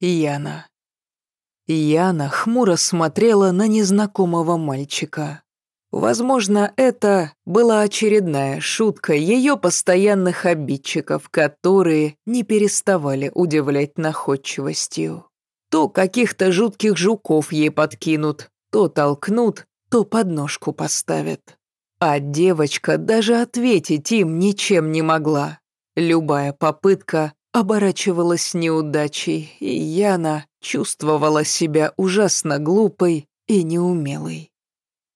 Яна. Яна хмуро смотрела на незнакомого мальчика. Возможно, это была очередная шутка ее постоянных обидчиков, которые не переставали удивлять находчивостью. То каких-то жутких жуков ей подкинут, то толкнут, то подножку поставят. А девочка даже ответить им ничем не могла. Любая попытка оборачивалась неудачей, и Яна чувствовала себя ужасно глупой и неумелой.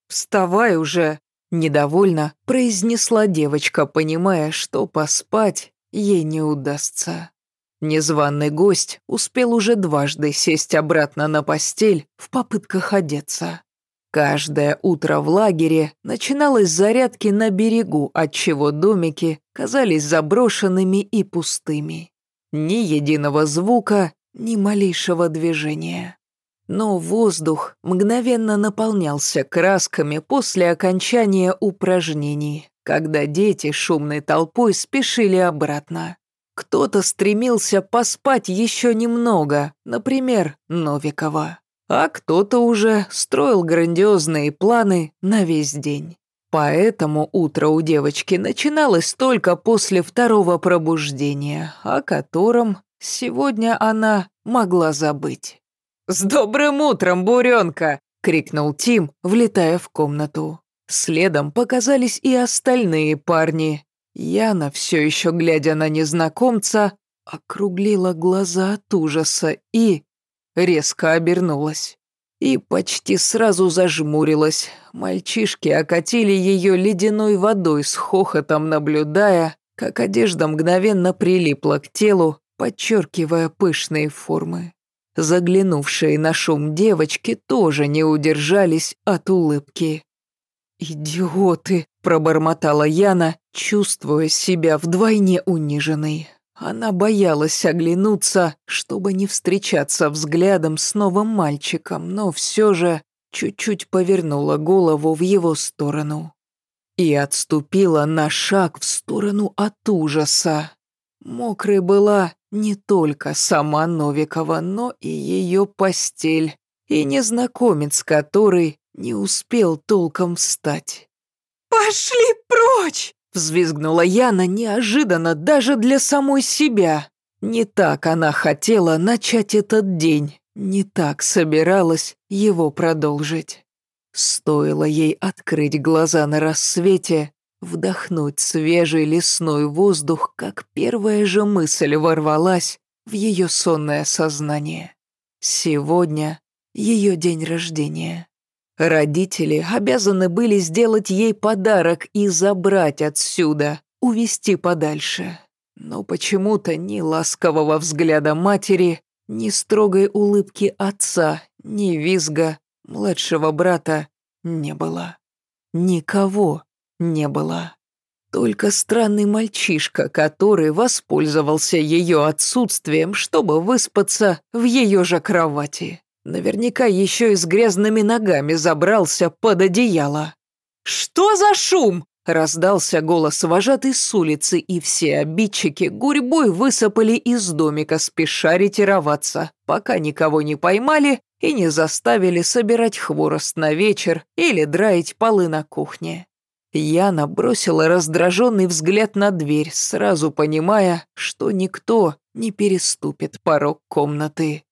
«Вставай уже!» – недовольно произнесла девочка, понимая, что поспать ей не удастся. Незваный гость успел уже дважды сесть обратно на постель в попытках одеться. Каждое утро в лагере начиналось зарядки на берегу, отчего домики казались заброшенными и пустыми. Ни единого звука, ни малейшего движения но воздух мгновенно наполнялся красками после окончания упражнений, когда дети шумной толпой спешили обратно. Кто-то стремился поспать еще немного, например, Новикова, а кто-то уже строил грандиозные планы на весь день. Поэтому утро у девочки начиналось только после второго пробуждения, о котором сегодня она могла забыть. «С добрым утром, буренка!» — крикнул Тим, влетая в комнату. Следом показались и остальные парни. Яна, все еще глядя на незнакомца, округлила глаза от ужаса и резко обернулась. И почти сразу зажмурилась. Мальчишки окатили ее ледяной водой с хохотом, наблюдая, как одежда мгновенно прилипла к телу, подчеркивая пышные формы. Заглянувшие на шум девочки тоже не удержались от улыбки. «Идиоты!» – пробормотала Яна, чувствуя себя вдвойне униженной. Она боялась оглянуться, чтобы не встречаться взглядом с новым мальчиком, но все же чуть-чуть повернула голову в его сторону. И отступила на шаг в сторону от ужаса. Мокрой была не только сама Новикова, но и ее постель, и незнакомец, который не успел толком встать. «Пошли прочь!» — взвизгнула Яна неожиданно даже для самой себя. Не так она хотела начать этот день, не так собиралась его продолжить. Стоило ей открыть глаза на рассвете, вдохнуть свежий лесной воздух, как первая же мысль ворвалась в ее сонное сознание. Сегодня ее день рождения. Родители обязаны были сделать ей подарок и забрать отсюда, увести подальше. Но почему-то ни ласкового взгляда матери, ни строгой улыбки отца, ни визга младшего брата не было. Никого не было. Только странный мальчишка, который воспользовался ее отсутствием, чтобы выспаться в ее же кровати. Наверняка еще и с грязными ногами забрался под одеяло. «Что за шум?» – раздался голос вожатый с улицы, и все обидчики гурьбой высыпали из домика, спеша ретироваться, пока никого не поймали и не заставили собирать хворост на вечер или драить полы на кухне. Яна бросила раздраженный взгляд на дверь, сразу понимая, что никто не переступит порог комнаты.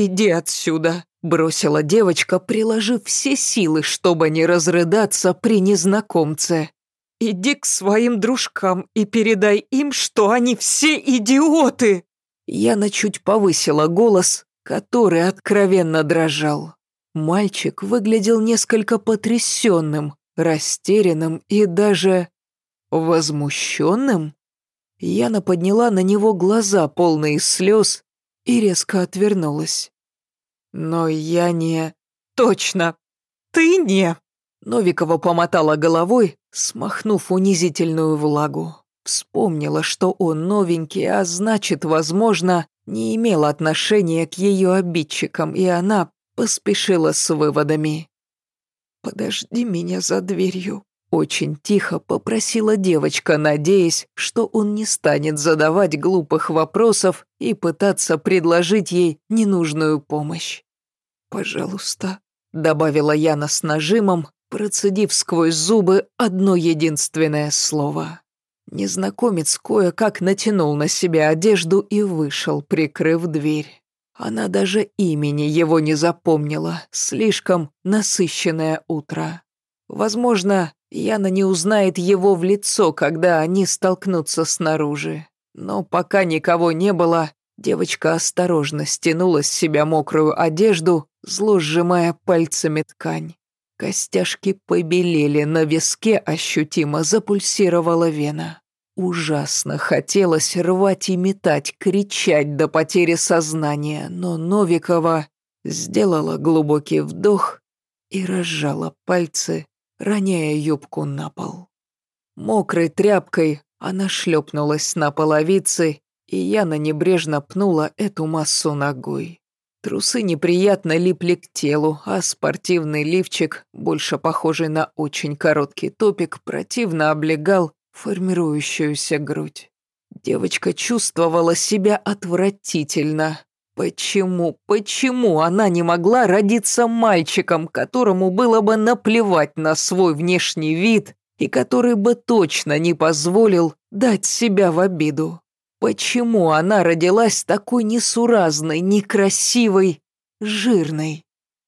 «Иди отсюда», — бросила девочка, приложив все силы, чтобы не разрыдаться при незнакомце. «Иди к своим дружкам и передай им, что они все идиоты!» Яна чуть повысила голос, который откровенно дрожал. Мальчик выглядел несколько потрясенным, растерянным и даже возмущенным. Яна подняла на него глаза, полные слез, и резко отвернулась. Но я не... Точно! Ты не... Новикова помотала головой, смахнув унизительную влагу. Вспомнила, что он новенький, а значит, возможно, не имел отношения к ее обидчикам, и она поспешила с выводами. «Подожди меня за дверью», Очень тихо попросила девочка, надеясь, что он не станет задавать глупых вопросов и пытаться предложить ей ненужную помощь. «Пожалуйста», — добавила Яна с нажимом, процедив сквозь зубы одно единственное слово. Незнакомец кое-как натянул на себя одежду и вышел, прикрыв дверь. Она даже имени его не запомнила, слишком насыщенное утро. Возможно, Яна не узнает его в лицо, когда они столкнутся снаружи. Но пока никого не было, девочка осторожно стянула с себя мокрую одежду, зло сжимая пальцами ткань. Костяшки побелели, на виске ощутимо запульсировала вена. Ужасно хотелось рвать и метать, кричать до потери сознания, но Новикова сделала глубокий вдох и разжала пальцы, роняя юбку на пол. Мокрой тряпкой она шлепнулась на половицы, и Яна небрежно пнула эту массу ногой. Трусы неприятно липли к телу, а спортивный лифчик, больше похожий на очень короткий топик, противно облегал формирующуюся грудь. Девочка чувствовала себя отвратительно. Почему, почему она не могла родиться мальчиком, которому было бы наплевать на свой внешний вид и который бы точно не позволил дать себя в обиду? Почему она родилась такой несуразной, некрасивой, жирной?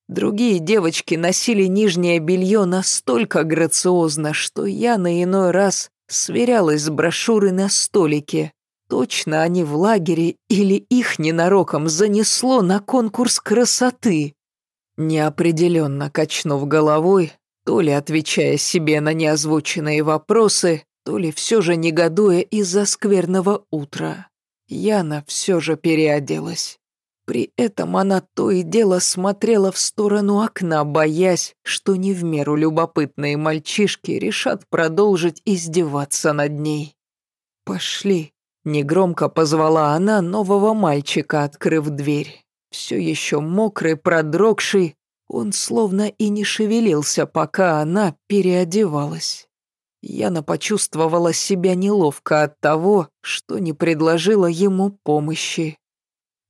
Другие девочки носили нижнее белье настолько грациозно, что я на иной раз сверялась с брошюрой на столике. Точно они в лагере или их ненароком занесло на конкурс красоты? Неопределенно качнув головой, то ли отвечая себе на неозвученные вопросы, то ли все же негодуя из-за скверного утра. Яна все же переоделась. При этом она то и дело смотрела в сторону окна, боясь, что не в меру любопытные мальчишки решат продолжить издеваться над ней. «Пошли», — негромко позвала она нового мальчика, открыв дверь. Все еще мокрый, продрогший, он словно и не шевелился, пока она переодевалась. Яна почувствовала себя неловко от того, что не предложила ему помощи.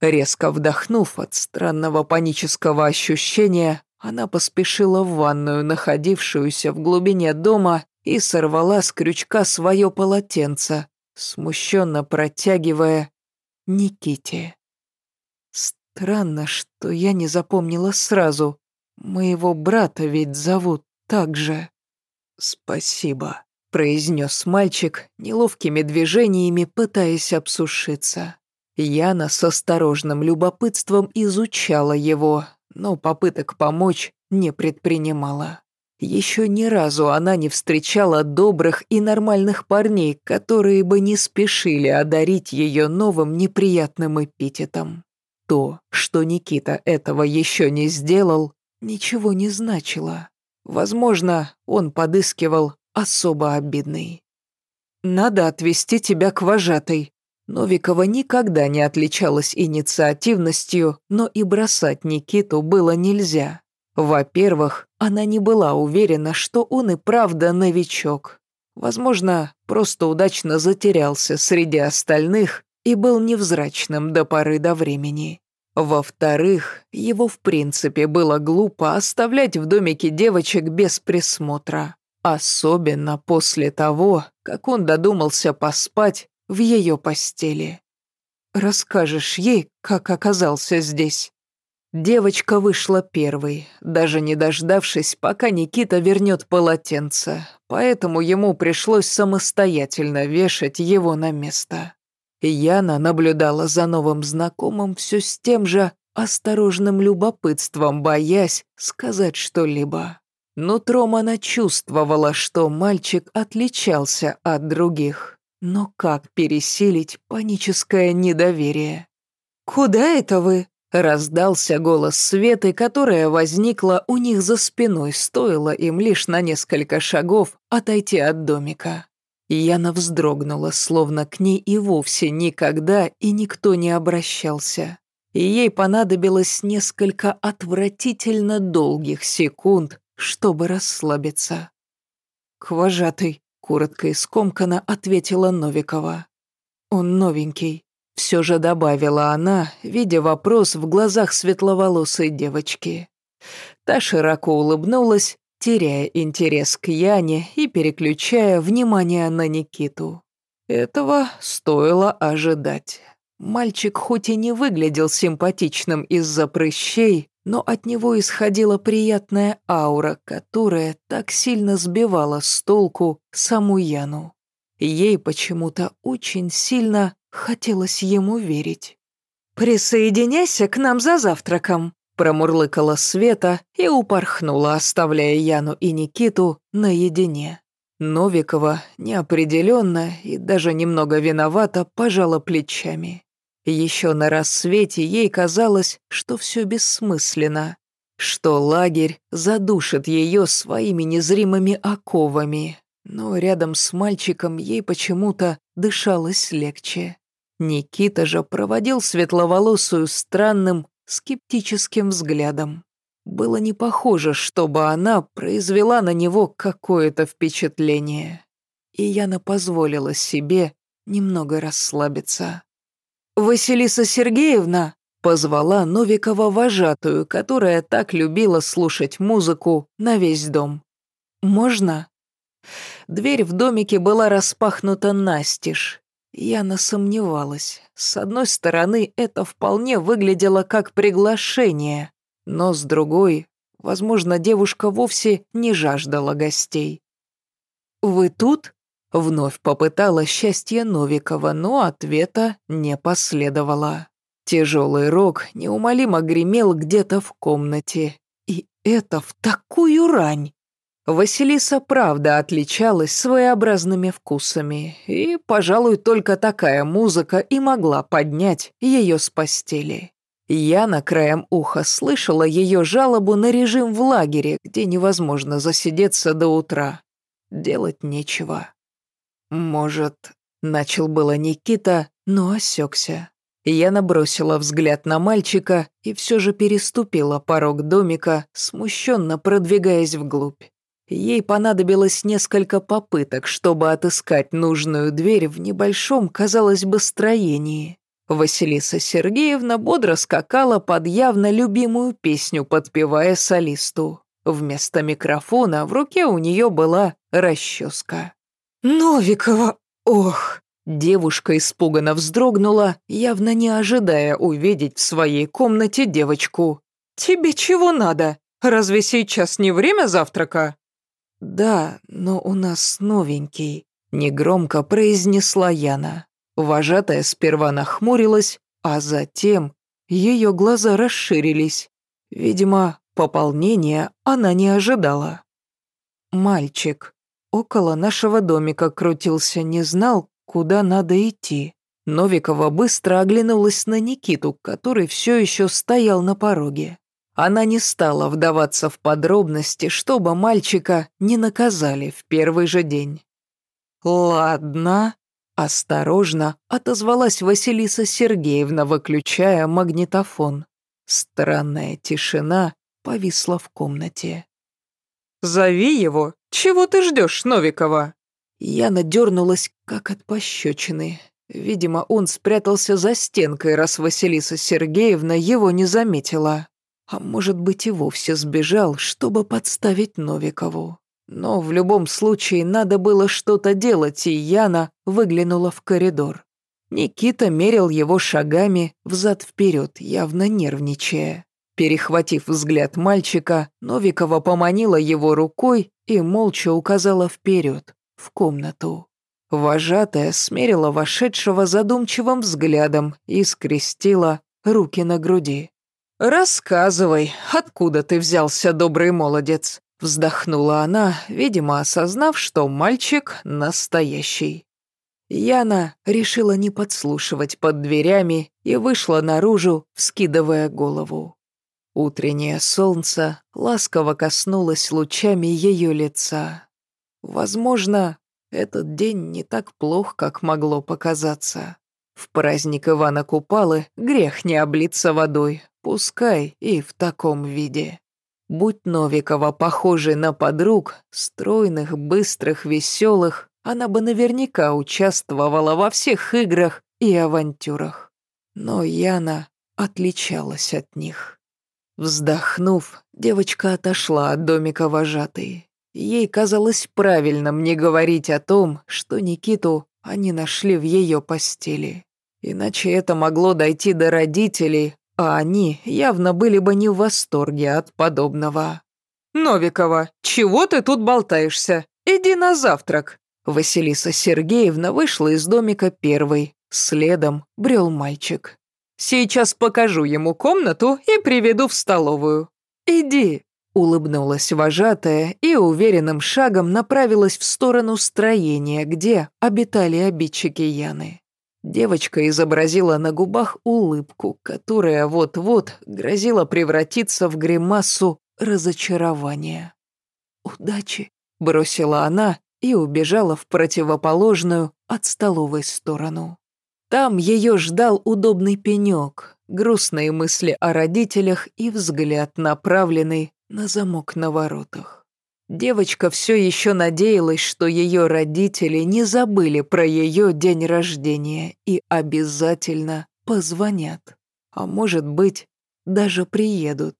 Резко вдохнув от странного панического ощущения, она поспешила в ванную, находившуюся в глубине дома, и сорвала с крючка свое полотенце, смущенно протягивая Никите. Странно, что я не запомнила сразу. Моего брата ведь зовут так же. «Спасибо», — произнес мальчик, неловкими движениями пытаясь обсушиться. Яна с осторожным любопытством изучала его, но попыток помочь не предпринимала. Еще ни разу она не встречала добрых и нормальных парней, которые бы не спешили одарить ее новым неприятным эпитетом. То, что Никита этого еще не сделал, ничего не значило. Возможно, он подыскивал особо обидный. «Надо отвезти тебя к вожатой», Новикова никогда не отличалась инициативностью, но и бросать Никиту было нельзя. Во-первых, она не была уверена, что он и правда новичок. Возможно, просто удачно затерялся среди остальных и был невзрачным до поры до времени. Во-вторых, его в принципе было глупо оставлять в домике девочек без присмотра. Особенно после того, как он додумался поспать в ее постели. Расскажешь ей, как оказался здесь?» Девочка вышла первой, даже не дождавшись, пока Никита вернет полотенце, поэтому ему пришлось самостоятельно вешать его на место. Яна наблюдала за новым знакомым все с тем же осторожным любопытством, боясь сказать что-либо. Нутром она чувствовала, что мальчик отличался от других. Но как пересилить паническое недоверие? «Куда это вы?» — раздался голос Светы, которая возникла у них за спиной, стоило им лишь на несколько шагов отойти от домика. Яна вздрогнула, словно к ней и вовсе никогда и никто не обращался. И ей понадобилось несколько отвратительно долгих секунд, чтобы расслабиться. «Как вожатый», — коротко и скомканно ответила Новикова. «Он новенький», — все же добавила она, видя вопрос в глазах светловолосой девочки. Та широко улыбнулась, теряя интерес к Яне и переключая внимание на Никиту. Этого стоило ожидать. Мальчик хоть и не выглядел симпатичным из-за прыщей, но от него исходила приятная аура, которая так сильно сбивала с толку саму Яну. Ей почему-то очень сильно хотелось ему верить. «Присоединяйся к нам за завтраком», промурлыкала Света и упорхнула, оставляя Яну и Никиту наедине. Новикова неопределенно и даже немного виновата пожала плечами. Еще на рассвете ей казалось, что все бессмысленно, что лагерь задушит ее своими незримыми оковами, но рядом с мальчиком ей почему-то дышалось легче. Никита же проводил светловолосую странным, скептическим взглядом. Было не похоже, чтобы она произвела на него какое-то впечатление. И Яна позволила себе немного расслабиться. «Василиса Сергеевна!» позвала Новикова вожатую, которая так любила слушать музыку на весь дом. «Можно?» Дверь в домике была распахнута настежь. Яна сомневалась. С одной стороны, это вполне выглядело как приглашение, но с другой, возможно, девушка вовсе не жаждала гостей. «Вы тут?» Вновь попытала счастье Новикова, но ответа не последовало. Тяжелый рог неумолимо гремел где-то в комнате. И это в такую рань! Василиса правда отличалась своеобразными вкусами, и, пожалуй, только такая музыка и могла поднять ее с постели. Я на краем уха слышала ее жалобу на режим в лагере, где невозможно засидеться до утра. Делать нечего. «Может...» — начал было Никита, но осекся. Я набросила взгляд на мальчика и все же переступила порог домика, смущенно продвигаясь вглубь. Ей понадобилось несколько попыток, чтобы отыскать нужную дверь в небольшом, казалось бы, строении. Василиса Сергеевна бодро скакала под явно любимую песню, подпевая солисту. Вместо микрофона в руке у нее была расческа. «Новикова! Ох!» Девушка испуганно вздрогнула, явно не ожидая увидеть в своей комнате девочку. «Тебе чего надо? Разве сейчас не время завтрака?» «Да, но у нас новенький», — негромко произнесла Яна. Вожатая сперва нахмурилась, а затем ее глаза расширились. Видимо, пополнения она не ожидала. Мальчик около нашего домика крутился, не знал, куда надо идти. Новикова быстро оглянулась на Никиту, который все еще стоял на пороге. Она не стала вдаваться в подробности, чтобы мальчика не наказали в первый же день. «Ладно», — осторожно отозвалась Василиса Сергеевна, выключая магнитофон. Странная тишина повисла в комнате. «Зови его. Чего ты ждешь, Новикова?» Я надернулась, как от пощечины. Видимо, он спрятался за стенкой, раз Василиса Сергеевна его не заметила. А может быть и вовсе сбежал, чтобы подставить Новикову. Но в любом случае надо было что-то делать, и Яна выглянула в коридор. Никита мерил его шагами взад-вперед, явно нервничая. Перехватив взгляд мальчика, Новикова поманила его рукой и молча указала вперед, в комнату. Вожатая смерила вошедшего задумчивым взглядом и скрестила руки на груди. «Рассказывай, откуда ты взялся, добрый молодец?» Вздохнула она, видимо, осознав, что мальчик настоящий. Яна решила не подслушивать под дверями и вышла наружу, вскидывая голову. Утреннее солнце ласково коснулось лучами ее лица. Возможно, этот день не так плох, как могло показаться. В праздник Ивана Купалы грех не облиться водой, пускай и в таком виде. Будь Новикова похожей на подруг, стройных, быстрых, веселых, она бы наверняка участвовала во всех играх и авантюрах. Но Яна отличалась от них. Вздохнув, девочка отошла от домика вожатой. Ей казалось правильным не говорить о том, что Никиту они нашли в ее постели. Иначе это могло дойти до родителей, а они явно были бы не в восторге от подобного. «Новикова, чего ты тут болтаешься? Иди на завтрак!» Василиса Сергеевна вышла из домика первой, следом брел мальчик. «Сейчас покажу ему комнату и приведу в столовую. Иди!» Улыбнулась вожатая и уверенным шагом направилась в сторону строения, где обитали обидчики Яны. Девочка изобразила на губах улыбку, которая вот-вот грозила превратиться в гримасу разочарования. «Удачи!» — бросила она и убежала в противоположную от столовой сторону. Там ее ждал удобный пенек, грустные мысли о родителях и взгляд, направленный на замок на воротах. Девочка все еще надеялась, что ее родители не забыли про ее день рождения и обязательно позвонят. А может быть, даже приедут.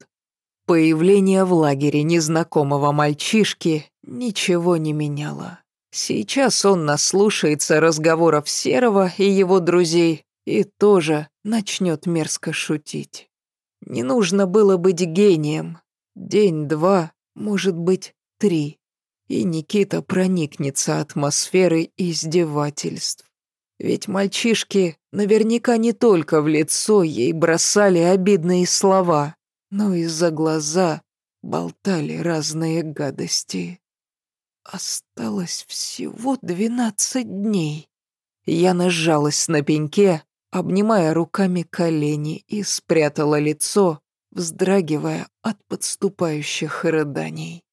Появление в лагере незнакомого мальчишки ничего не меняло. Сейчас он наслушается разговоров Серого и его друзей и тоже начнет мерзко шутить. Не нужно было быть гением. День-два, может быть, три, и Никита проникнется атмосферой издевательств. Ведь мальчишки наверняка не только в лицо ей бросали обидные слова, но и за глаза болтали разные гадости. Осталось всего двенадцать дней. Я нажалась на пеньке, обнимая руками колени и спрятала лицо, вздрагивая от подступающих рыданий.